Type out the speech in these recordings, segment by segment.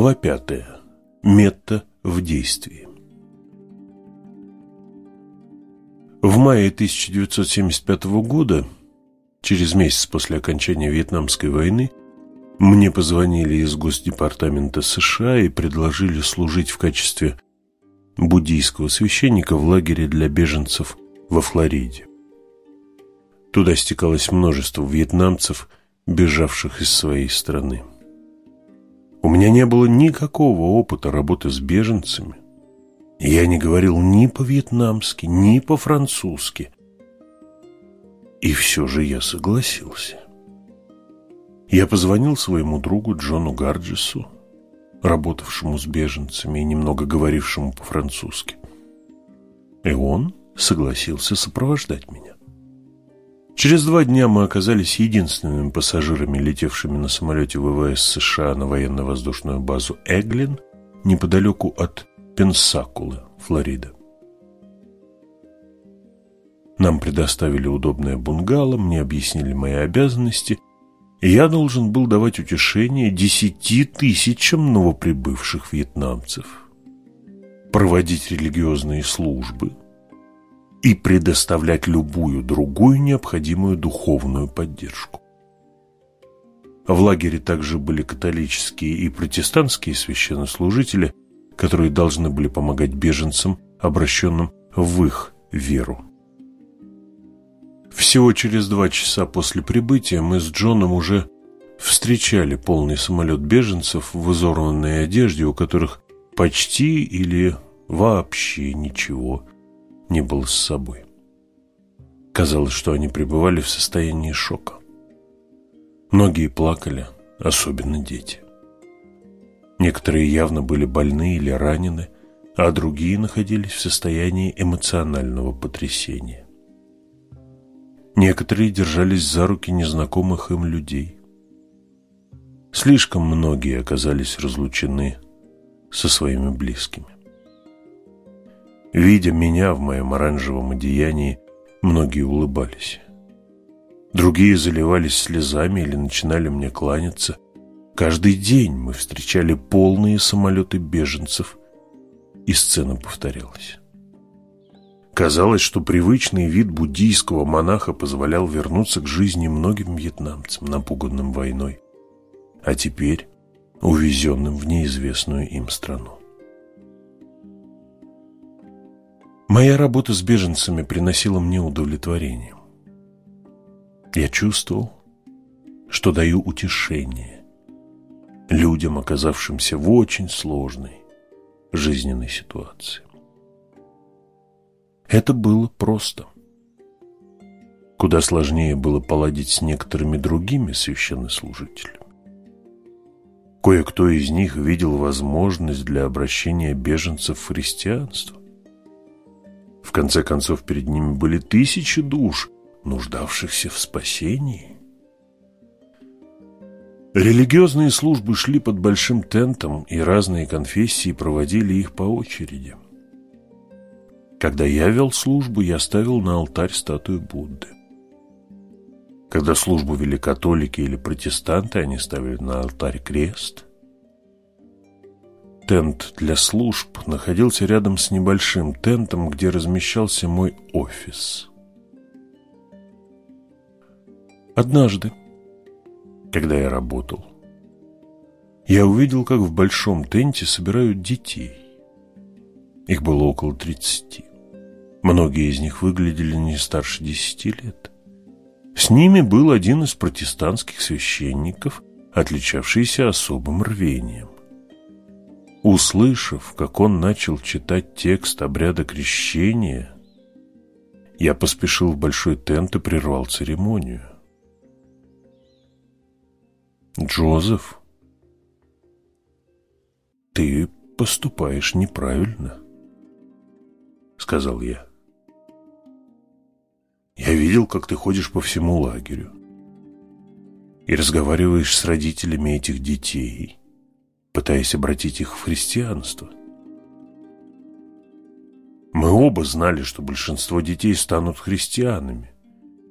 Глава пятая. Метта в действии. В мае 1975 года, через месяц после окончания Вьетнамской войны, мне позвонили из Госдепартамента США и предложили служить в качестве буддийского священника в лагере для беженцев во Флориде. Туда стекалось множество вьетнамцев, бежавших из своей страны. У меня не было никакого опыта работы с беженцами. Я не говорил ни по-вьетнамски, ни по-французски. И все же я согласился. Я позвонил своему другу Джону Гарджису, работавшему с беженцами и немного говорившему по-французски. И он согласился сопровождать меня. Через два дня мы оказались единственными пассажирами, летевшими на самолете ВВС США на военно-воздушную базу Эглин, неподалеку от Пенсакулы, Флорида. Нам предоставили удобное бунгало, мне объяснили мои обязанности, и я должен был давать утешение десяти тысячам новоприбывших вьетнамцев, проводить религиозные службы, и предоставлять любую другую необходимую духовную поддержку. В лагере также были католические и протестантские священнослужители, которые должны были помогать беженцам, обращенным в их веру. Всего через два часа после прибытия мы с Джоном уже встречали полный самолет беженцев в изорванной одежде, у которых почти или вообще ничего не было с собой. Казалось, что они пребывали в состоянии шока. Многие плакали, особенно дети. Некоторые явно были больны или ранены, а другие находились в состоянии эмоционального потрясения. Некоторые держались за руки незнакомых им людей. Слишком многие оказались разлучены со своими близкими. Видя меня в моем оранжевом одеянии, многие улыбались. Другие заливались слезами или начинали мне кланяться. Каждый день мы встречали полные самолеты беженцев, и сцена повторялась. Казалось, что привычный вид буддийского монаха позволял вернуться к жизни многим вьетнамцам, напуганным войной, а теперь увезенным в неизвестную им страну. Моя работа с беженцами приносила мне удовлетворение. Я чувствовал, что даю утешение людям, оказавшимся в очень сложной жизненной ситуации. Это было просто. Куда сложнее было поладить с некоторыми другими священнослужителями. Кое-кто из них видел возможность для обращения беженцев в христианство. В конце концов, перед ними были тысячи душ, нуждавшихся в спасении. Религиозные службы шли под большим тентом, и разные конфессии проводили их по очереди. Когда я вел службу, я ставил на алтарь статую Будды. Когда службу вели католики или протестанты, они ставили на алтарь крест – Тент для служб находился рядом с небольшим тентом, где размещался мой офис. Однажды, когда я работал, я увидел, как в большом тенте собирают детей. Их было около тридцати. Многие из них выглядели не старше десяти лет. С ними был один из протестантских священников, отличавшийся особым рвением. Услышав, как он начал читать текст обряда крещения, я поспешил в большой тент и прервал церемонию. «Джозеф, ты поступаешь неправильно», — сказал я. «Я видел, как ты ходишь по всему лагерю и разговариваешь с родителями этих детей» пытаясь обратить их в христианство. Мы оба знали, что большинство детей станут христианами.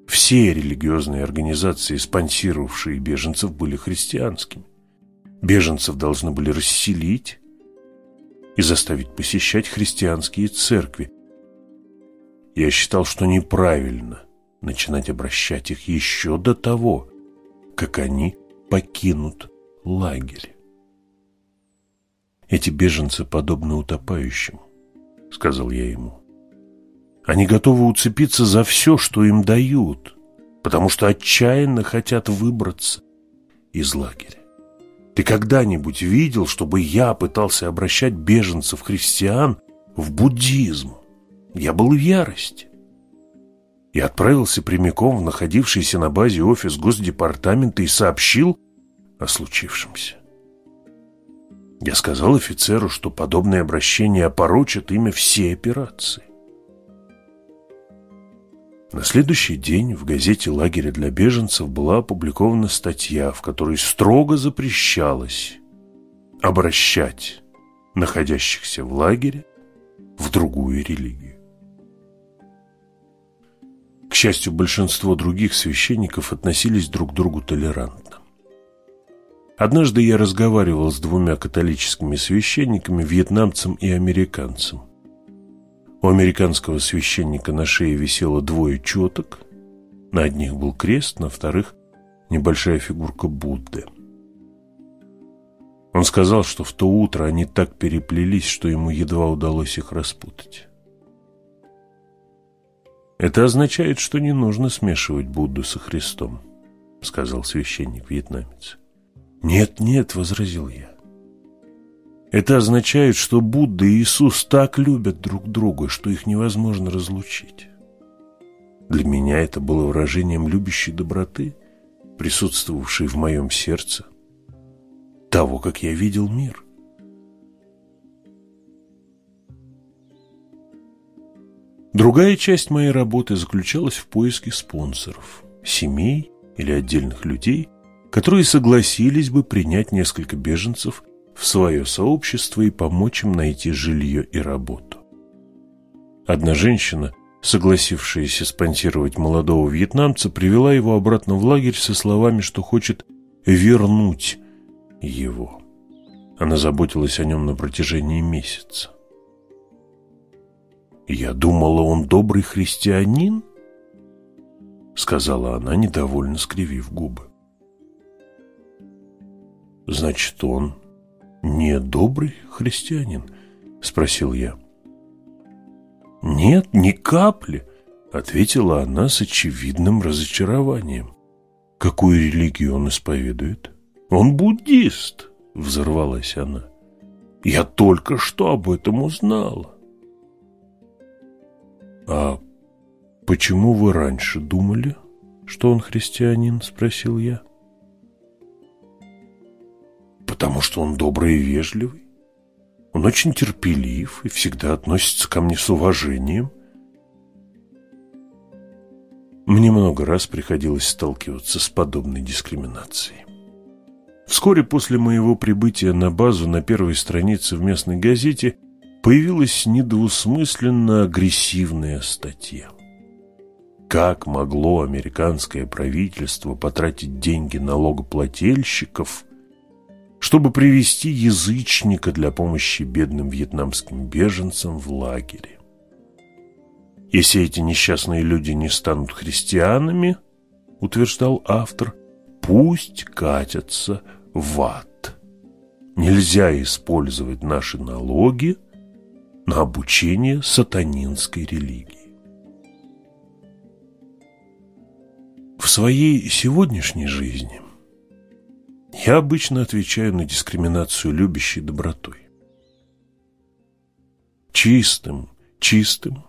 Все религиозные организации, спонсировавшие беженцев, были христианскими. Беженцев должны были расселить и заставить посещать христианские церкви. Я считал, что неправильно начинать обращать их еще до того, как они покинут лагерь. Эти беженцы подобны утопающим, сказал я ему. Они готовы уцепиться за все, что им дают, потому что отчаянно хотят выбраться из лагеря. Ты когда-нибудь видел, чтобы я пытался обращать беженцев-христиан в буддизм? Я был в ярости. И отправился прямиком в находившийся на базе офис Госдепартамента и сообщил о случившемся. Я сказал офицеру, что подобное обращение опорочит имя всей операции. На следующий день в газете лагеря для беженцев была опубликована статья, в которой строго запрещалось обращать находящихся в лагере в другую религию. К счастью, большинство других священников относились друг к другу толерантно. Однажды я разговаривал с двумя католическими священниками, вьетнамцем и американцем. У американского священника на шее висело двое четок. На одних был крест, на вторых – небольшая фигурка Будды. Он сказал, что в то утро они так переплелись, что ему едва удалось их распутать. «Это означает, что не нужно смешивать Будду со Христом», — сказал священник-вьетнамец. «Нет, нет», — возразил я. Это означает, что Будда и Иисус так любят друг друга, что их невозможно разлучить. Для меня это было выражением любящей доброты, присутствовавшей в моем сердце, того, как я видел мир. Другая часть моей работы заключалась в поиске спонсоров, семей или отдельных людей, которые согласились бы принять несколько беженцев в свое сообщество и помочь им найти жилье и работу. Одна женщина, согласившаяся спонсировать молодого вьетнамца, привела его обратно в лагерь со словами, что хочет вернуть его. Она заботилась о нем на протяжении месяца. «Я думала, он добрый христианин?» Сказала она, недовольно скривив губы. «Значит, он «Не добрый христианин?» – спросил я. «Нет, ни капли», – ответила она с очевидным разочарованием. «Какую религию он исповедует?» «Он буддист», – взорвалась она. «Я только что об этом узнала». «А почему вы раньше думали, что он христианин?» – спросил я потому что он добрый и вежливый. Он очень терпелив и всегда относится ко мне с уважением. Мне много раз приходилось сталкиваться с подобной дискриминацией. Вскоре после моего прибытия на базу на первой странице в местной газете появилась недвусмысленно агрессивная статья. Как могло американское правительство потратить деньги налогоплательщиков чтобы привести язычника для помощи бедным вьетнамским беженцам в лагере. Если эти несчастные люди не станут христианами, утверждал автор, пусть катятся в ад. Нельзя использовать наши налоги на обучение сатанинской религии. В своей сегодняшней жизни я обычно отвечаю на дискриминацию любящей добротой. Чистым, чистым,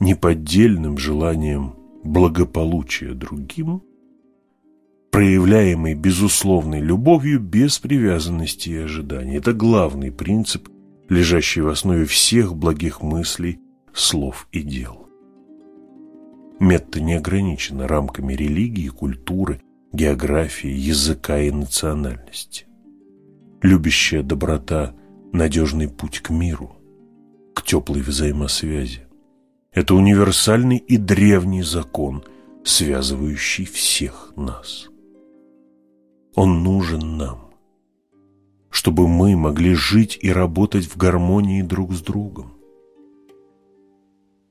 неподдельным желанием благополучия другим, проявляемой безусловной любовью без привязанности и ожиданий. Это главный принцип, лежащий в основе всех благих мыслей, слов и дел. Метта не ограничена рамками религии, культуры, географии, языка и национальности. Любящая доброта – надежный путь к миру, к теплой взаимосвязи. Это универсальный и древний закон, связывающий всех нас. Он нужен нам, чтобы мы могли жить и работать в гармонии друг с другом.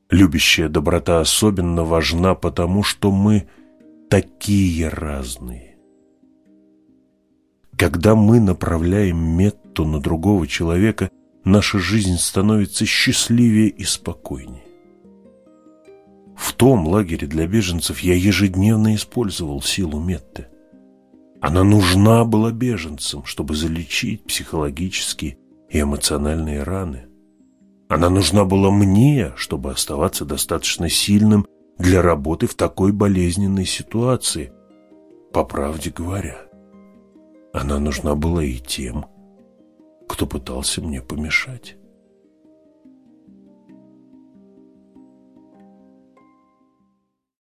Любящая доброта особенно важна, потому что мы такие разные. Когда мы направляем метту на другого человека, наша жизнь становится счастливее и спокойнее. В том лагере для беженцев я ежедневно использовал силу метты. Она нужна была беженцам, чтобы залечить психологические и эмоциональные раны. Она нужна была мне, чтобы оставаться достаточно сильным для работы в такой болезненной ситуации. По правде говоря, она нужна была и тем, кто пытался мне помешать.